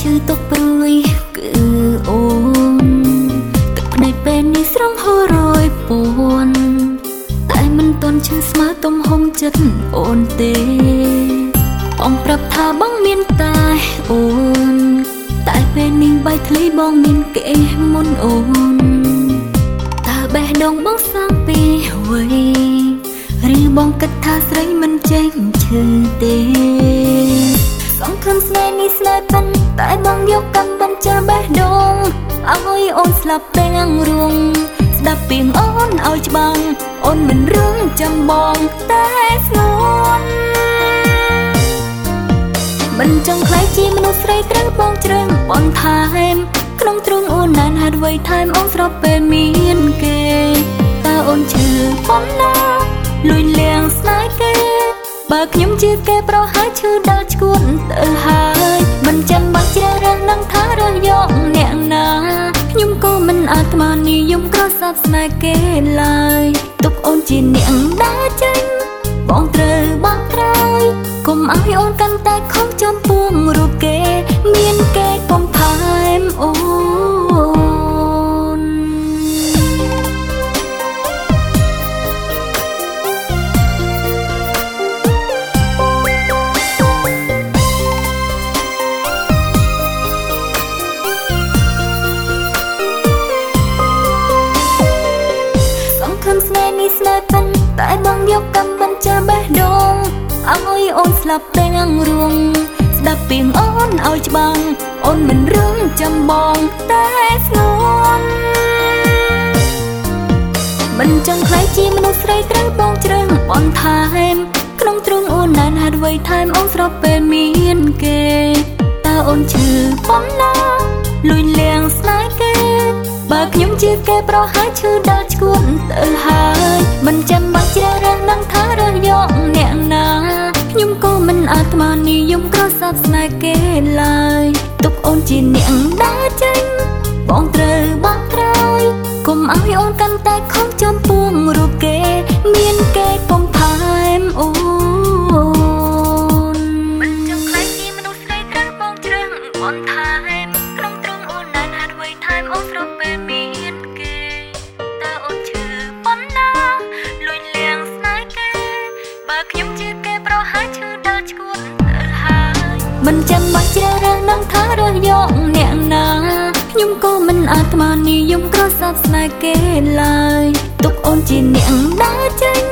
ឈឺទុកព្រួយគឺអូនទឹកភ្នែកពេលនេះស្រងហូររយពួនតែមិនទាន់ឈឺស្មើទំហំចិត្តអូនទេបងប្រាប់ថាបងមានតែអូន តែពេលនេះបាយធ្លីបងមានគេមុនអូនតើបេះដូងបងសាងពីអ្វីឬបងគិតថាស្រីមិនចេះឈឺទេ សង្ឃឹមស្នេហ៍នេះស្នេហ៍ប៉ិនតែបងយកកម្មបញ្ចាបេះដូងឲ្យអូនស្លាប់ទាំងរួងស្ដាប់ពីងអូនឲ្យច្បាំងអូនមិនរងចាំបងតែស្ងួនមិនចង់ខ្លាយជាមនុស្សស្រីត្រូវបងជ្រើងបនថែមក្នុងទ្រង់អូនណានហាត់វ័យថែមអូនស្របពេលមានគេតើអូនឈឺប៉ុណ្ណាលួយលៀងស្នេហ៍គេ បើខ្ញុំជាគេប្រហើយឈឺដល់ឈួនទៅហើយមិនចាំបាច់ជ្រើសរើសនឹងថារើសយកអ្នកណាខ្ញុំក៏មិនអាចស្មាននិយមក្រសាប់ស្នេហ៍គេឡើយ តែបងយកកម្មបញ្ចាបេះដូងឲ្យអូនស្លាប់ទាំងរួងស្ដាប់ពីងអូនឲ្យច្បាំងអូនមិនរងចាំបងតែស្ងួនមិនចង់ខ្លាយជាមនុស្សស្រីត្រូវបងជ្រើងបនថែមក្នុងទ្រង់អូនណានហាត់វ័យថែមអូនស្របពេលមានគេតើអូនឈឺប៉ុណ្ណាលួយលៀងស្នេហ៍គេបើខ្ញុំជាគេប្រហើយឈឺដល់ឈួនទៅហើយ មិនចាំបាច់ជ្រើសរើសនឹងថារើសយកអ្នកណាខ្ញុំក៏មិនអាចស្មាននិយមក្រសាប់ស្នេហ៍គេឡើយទុកអូនជាអ្នកដើរចេញបងត្រូវបងក្រោយកុំឲ្យអូនកាន់តែខំចំពោះរូបគេ មានគេកុំថែមអូន មិនចាំបាច់ជ្រើសរើសនឹងថារើសយកអ្នកណាខ្ញុំក៏មិនអាចស្មាននិយមក្រសាប់ស្នេហ៍គេឡើយទុកអូនជាអ្នកដើរចេញ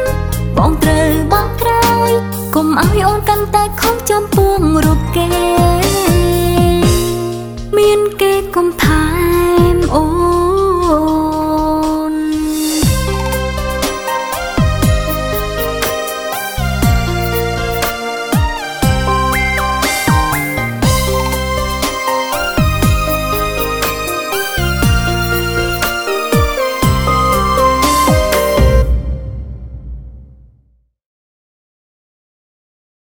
បងត្រូវបងក្រោយកុំឲ្យអូនកាន់តែខំចំពោះរូបគេ